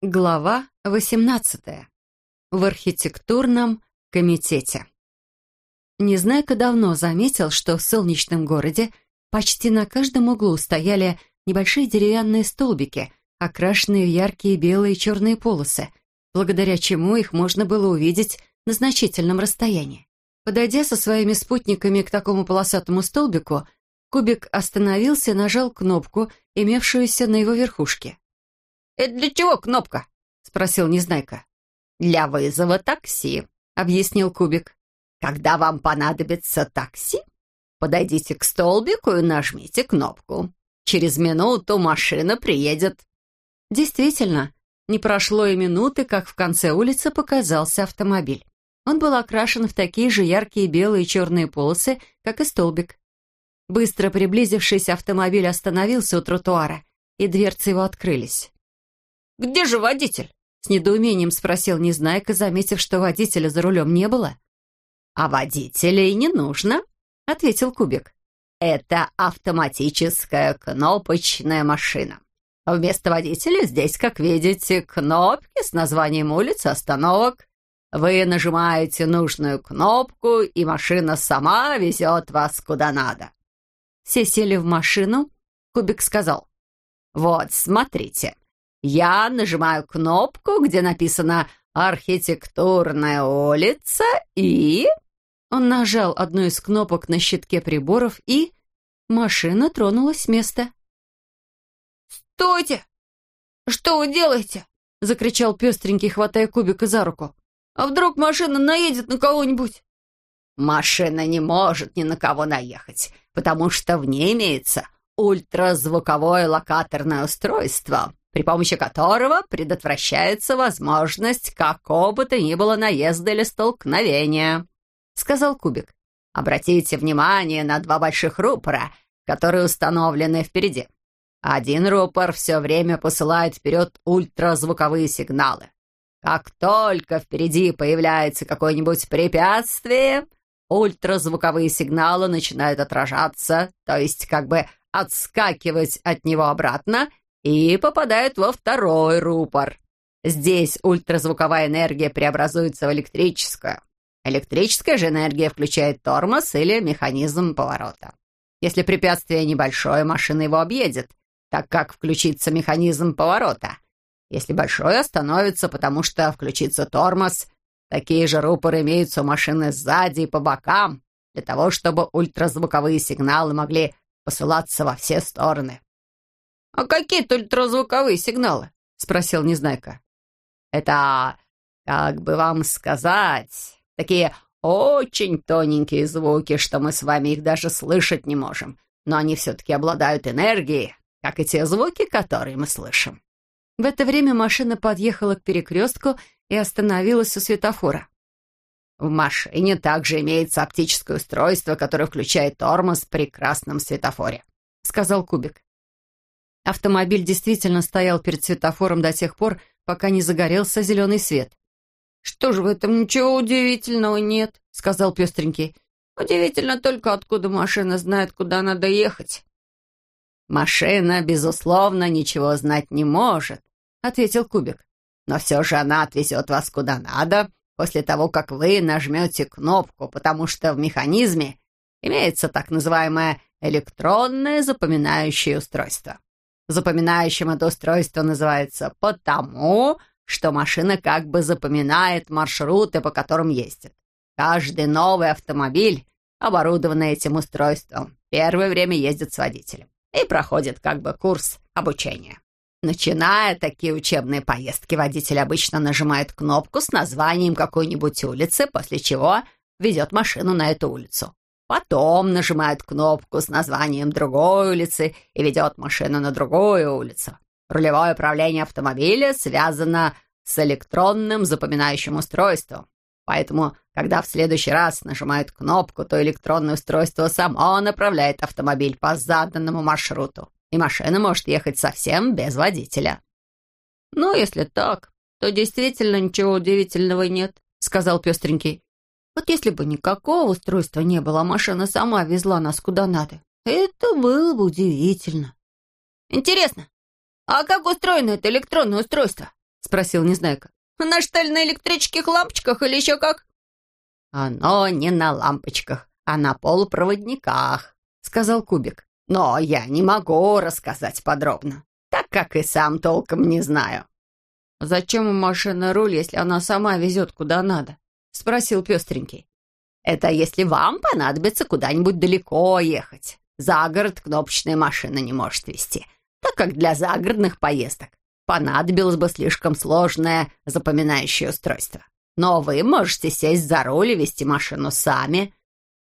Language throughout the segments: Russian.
Глава 18. В архитектурном комитете. Незнайка давно заметил, что в солнечном городе почти на каждом углу стояли небольшие деревянные столбики, окрашенные в яркие белые и черные полосы, благодаря чему их можно было увидеть на значительном расстоянии. Подойдя со своими спутниками к такому полосатому столбику, Кубик остановился и нажал кнопку, имевшуюся на его верхушке. «Это для чего кнопка?» — спросил Незнайка. «Для вызова такси», — объяснил Кубик. «Когда вам понадобится такси, подойдите к столбику и нажмите кнопку. Через минуту машина приедет». Действительно, не прошло и минуты, как в конце улицы показался автомобиль. Он был окрашен в такие же яркие белые и черные полосы, как и столбик. Быстро приблизившись, автомобиль остановился у тротуара, и дверцы его открылись. «Где же водитель?» — с недоумением спросил Незнайка, заметив, что водителя за рулем не было. «А водителя и не нужно», — ответил Кубик. «Это автоматическая кнопочная машина. Вместо водителя здесь, как видите, кнопки с названием улиц остановок. Вы нажимаете нужную кнопку, и машина сама везет вас куда надо». Все сели в машину. Кубик сказал. «Вот, смотрите, я нажимаю кнопку, где написано «Архитектурная улица» и...» Он нажал одну из кнопок на щитке приборов, и... Машина тронулась с места. «Стойте! Что вы делаете?» — закричал пестренький, хватая кубика за руку. «А вдруг машина наедет на кого-нибудь?» «Машина не может ни на кого наехать, потому что в ней имеется ультразвуковое локаторное устройство, при помощи которого предотвращается возможность какого бы то ни было наезда или столкновения», — сказал Кубик. «Обратите внимание на два больших рупора, которые установлены впереди. Один рупор все время посылает вперед ультразвуковые сигналы. Как только впереди появляется какое-нибудь препятствие, ультразвуковые сигналы начинают отражаться, то есть как бы отскакивать от него обратно и попадают во второй рупор. Здесь ультразвуковая энергия преобразуется в электрическую. Электрическая же энергия включает тормоз или механизм поворота. Если препятствие небольшое, машина его объедет, так как включится механизм поворота. Если большое, остановится, потому что включится тормоз. Такие же рупоры имеются у машины сзади и по бокам, для того, чтобы ультразвуковые сигналы могли посылаться во все стороны. «А какие тут ультразвуковые сигналы?» — спросил Незнайка. «Это, как бы вам сказать, такие очень тоненькие звуки, что мы с вами их даже слышать не можем, но они все-таки обладают энергией, как и те звуки, которые мы слышим». В это время машина подъехала к перекрестку и остановилась у светофора. В машине также имеется оптическое устройство, которое включает тормоз при красном светофоре», — сказал Кубик. Автомобиль действительно стоял перед светофором до тех пор, пока не загорелся зеленый свет. «Что же в этом ничего удивительного нет», — сказал пестренький. «Удивительно только, откуда машина знает, куда надо ехать». «Машина, безусловно, ничего знать не может», — ответил Кубик. «Но все же она отвезет вас куда надо после того, как вы нажмете кнопку, потому что в механизме имеется так называемое электронное запоминающее устройство. Запоминающим это устройство называется «потому», что машина как бы запоминает маршруты, по которым ездит. Каждый новый автомобиль, оборудованный этим устройством, первое время ездит с водителем и проходит как бы курс обучения. Начиная такие учебные поездки, водитель обычно нажимает кнопку с названием какой-нибудь улицы, после чего ведет машину на эту улицу. Потом нажимает кнопку с названием другой улицы и ведет машину на другую улицу. Рулевое управление автомобиля связано с электронным запоминающим устройством. Поэтому, когда в следующий раз нажимают кнопку, то электронное устройство само направляет автомобиль по заданному маршруту, и машина может ехать совсем без водителя. «Ну, если так, то действительно ничего удивительного нет», — сказал пестренький. Вот если бы никакого устройства не было, а машина сама везла нас куда надо, это было бы удивительно. Интересно, а как устроено это электронное устройство? — спросил Незнайка. «Она что ли на электрических лампочках или еще как?» «Оно не на лампочках, а на полупроводниках», — сказал Кубик. «Но я не могу рассказать подробно, так как и сам толком не знаю». «Зачем у машины руль, если она сама везет куда надо?» — спросил пестренький. «Это если вам понадобится куда-нибудь далеко ехать. За город кнопочная машина не может вести, так как для загородных поездок понадобилось бы слишком сложное запоминающее устройство. Но вы можете сесть за руль и вести машину сами.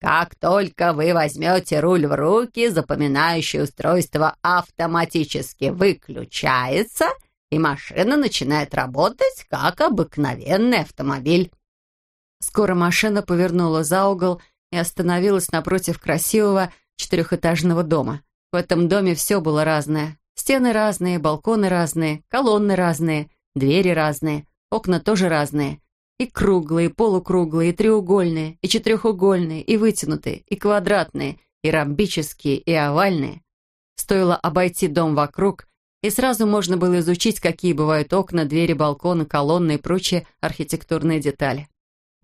Как только вы возьмете руль в руки, запоминающее устройство автоматически выключается, и машина начинает работать, как обыкновенный автомобиль. Скоро машина повернула за угол и остановилась напротив красивого четырехэтажного дома. В этом доме все было разное. Стены разные, балконы разные, колонны разные, двери разные, окна тоже разные. И круглые, и полукруглые, и треугольные, и четырехугольные, и вытянутые, и квадратные, и ромбические, и овальные. Стоило обойти дом вокруг, и сразу можно было изучить, какие бывают окна, двери, балконы, колонны и прочие архитектурные детали.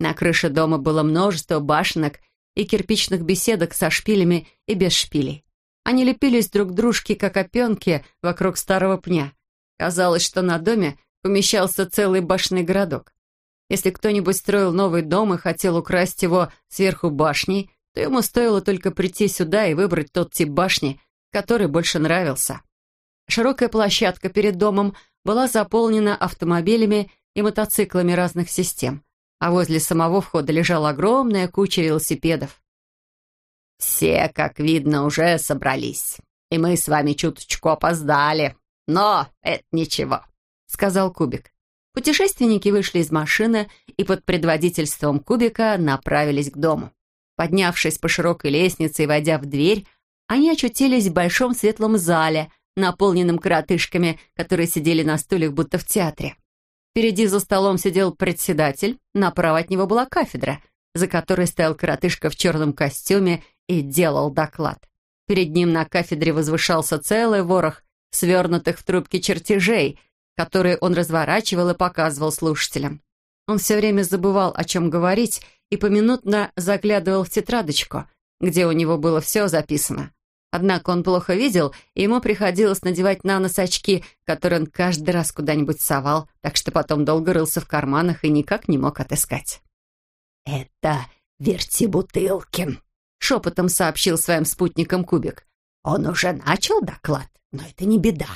На крыше дома было множество башенок и кирпичных беседок со шпилями и без шпилей. Они лепились друг к дружке, как опенки, вокруг старого пня. Казалось, что на доме помещался целый башенный городок. Если кто-нибудь строил новый дом и хотел украсть его сверху башней, то ему стоило только прийти сюда и выбрать тот тип башни, который больше нравился. Широкая площадка перед домом была заполнена автомобилями и мотоциклами разных систем, а возле самого входа лежала огромная куча велосипедов. «Все, как видно, уже собрались, и мы с вами чуточку опоздали, но это ничего», — сказал Кубик. Путешественники вышли из машины и под предводительством Кубика направились к дому. Поднявшись по широкой лестнице и войдя в дверь, они очутились в большом светлом зале, наполненном коротышками, которые сидели на стульях, будто в театре. Впереди за столом сидел председатель, направо от него была кафедра, за которой стоял коротышка в черном костюме и делал доклад. Перед ним на кафедре возвышался целый ворох свернутых в трубки чертежей — которые он разворачивал и показывал слушателям. Он все время забывал, о чем говорить, и поминутно заглядывал в тетрадочку, где у него было все записано. Однако он плохо видел, и ему приходилось надевать на нос очки, которые он каждый раз куда-нибудь совал, так что потом долго рылся в карманах и никак не мог отыскать. «Это Вертибутылкин», — шепотом сообщил своим спутникам Кубик. «Он уже начал доклад, но это не беда.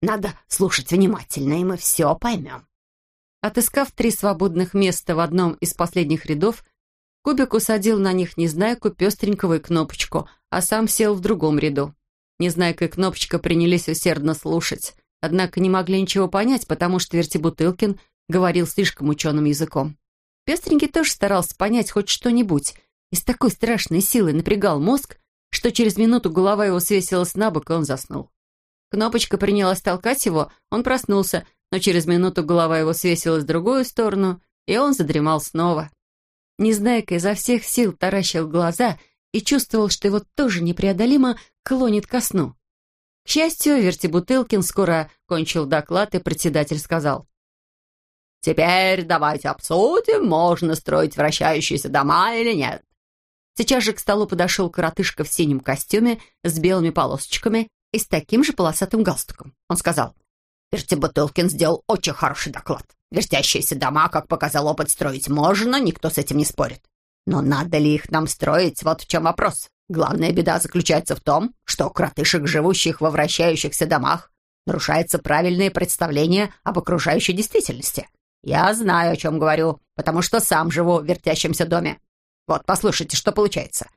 Надо слушать внимательно, и мы все поймем». Отыскав три свободных места в одном из последних рядов, Кубик усадил на них Незнайку, Пестренького и Кнопочку, а сам сел в другом ряду. Незнайка и Кнопочка принялись усердно слушать, однако не могли ничего понять, потому что Вертибутылкин говорил слишком ученым языком. Пестренький тоже старался понять хоть что-нибудь, и с такой страшной силой напрягал мозг, что через минуту голова его свесилась на бок, и он заснул. Кнопочка принялась толкать его, он проснулся, но через минуту голова его свесилась в другую сторону, и он задремал снова. Незнайка изо всех сил таращил глаза и чувствовал, что его тоже непреодолимо клонит ко сну. К счастью, Вертибутылкин скоро кончил доклад, и председатель сказал. «Теперь давайте обсудим, можно строить вращающиеся дома или нет». Сейчас же к столу подошел коротышка в синем костюме с белыми полосочками и с таким же полосатым галстуком. Он сказал, «Верти Бутылкин сделал очень хороший доклад. Вертящиеся дома, как показал опыт, строить можно, никто с этим не спорит. Но надо ли их нам строить, вот в чем вопрос. Главная беда заключается в том, что у кротышек, живущих во вращающихся домах, нарушается правильное представление об окружающей действительности. Я знаю, о чем говорю, потому что сам живу в вертящемся доме. Вот, послушайте, что получается.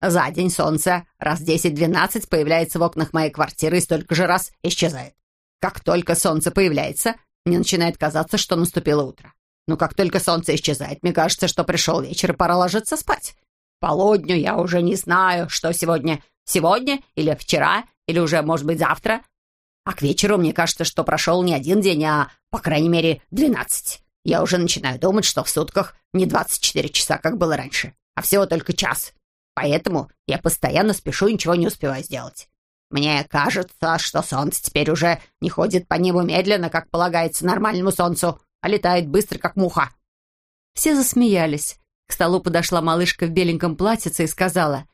За день солнце раз десять-двенадцать появляется в окнах моей квартиры и столько же раз исчезает. Как только солнце появляется, мне начинает казаться, что наступило утро. Но как только солнце исчезает, мне кажется, что пришел вечер и пора ложиться спать. Полудню я уже не знаю, что сегодня. Сегодня или вчера, или уже, может быть, завтра. А к вечеру мне кажется, что прошел не один день, а, по крайней мере, двенадцать. Я уже начинаю думать, что в сутках не двадцать четыре часа, как было раньше, а всего только час. Поэтому я постоянно спешу и ничего не успеваю сделать. Мне кажется, что солнце теперь уже не ходит по небу медленно, как полагается нормальному солнцу, а летает быстро, как муха». Все засмеялись. К столу подошла малышка в беленьком платьице и сказала,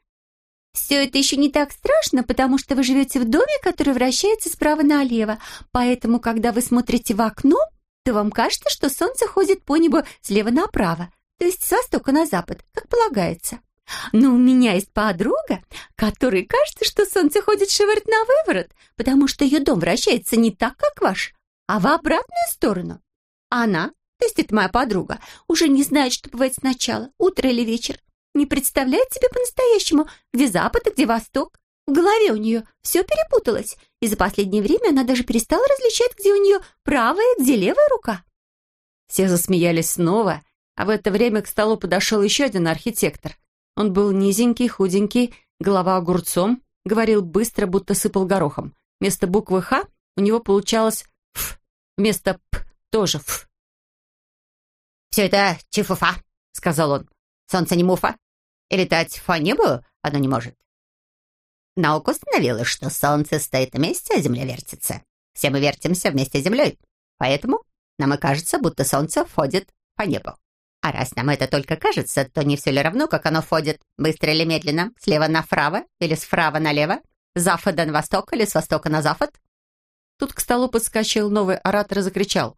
«Все это еще не так страшно, потому что вы живете в доме, который вращается справа налево, поэтому, когда вы смотрите в окно, то вам кажется, что солнце ходит по небу слева направо, то есть с востока на запад, как полагается. Но у меня есть подруга, которой кажется, что солнце ходит шиворот на выворот, потому что ее дом вращается не так, как ваш, а в обратную сторону. Она, то есть это моя подруга, уже не знает, что бывает сначала, утро или вечер. Не представляет себе по-настоящему, где запад, а где восток. В голове у нее все перепуталось, и за последнее время она даже перестала различать, где у нее правая, где левая рука. Все засмеялись снова, а в это время к столу подошел еще один архитектор. Он был низенький, худенький, голова огурцом, говорил быстро, будто сыпал горохом. Вместо буквы «Х» у него получалось «Ф», вместо «П» тоже «Ф». «Все это чифуфа», — сказал он. «Солнце не муфа, и летать по небу оно не может. Наука установила, что солнце стоит на месте, а земля вертится. Все мы вертимся вместе с землей, поэтому нам и кажется, будто солнце входит по небу. А раз нам это только кажется, то не все ли равно, как оно входит, быстро или медленно, слева направо или справа налево, с запада на восток или с востока на запад? Тут к столу подскочил новый оратор и закричал.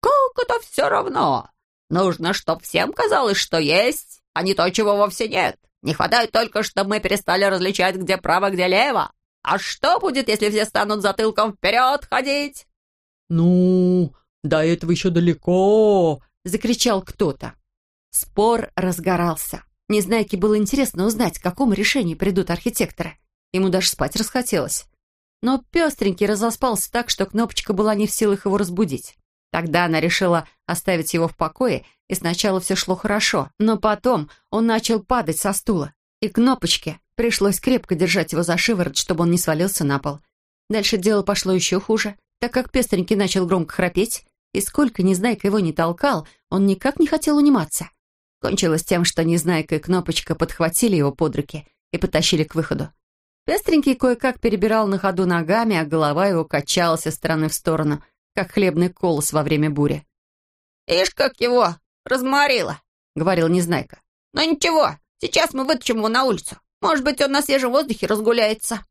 «Как это все равно? Нужно, чтоб всем казалось, что есть, а не то, чего вовсе нет. Не хватает только, чтобы мы перестали различать, где право, где лево. А что будет, если все станут затылком вперед ходить?» «Ну, до этого еще далеко», — закричал кто-то. Спор разгорался. Незнайке было интересно узнать, к какому решению придут архитекторы. Ему даже спать расхотелось. Но пестренький разоспался так, что кнопочка была не в силах его разбудить. Тогда она решила оставить его в покое, и сначала все шло хорошо, но потом он начал падать со стула, и кнопочке пришлось крепко держать его за шиворот, чтобы он не свалился на пол. Дальше дело пошло еще хуже, так как пестренький начал громко храпеть, и сколько Незнайка его не толкал, он никак не хотел униматься. Кончилось тем, что Незнайка и Кнопочка подхватили его под руки и потащили к выходу. Пестренький кое-как перебирал на ходу ногами, а голова его качалась из стороны в сторону — как хлебный колос во время бури. «Ишь, как его разморило!» — говорил Незнайка. «Но ничего, сейчас мы вытащим его на улицу. Может быть, он на свежем воздухе разгуляется».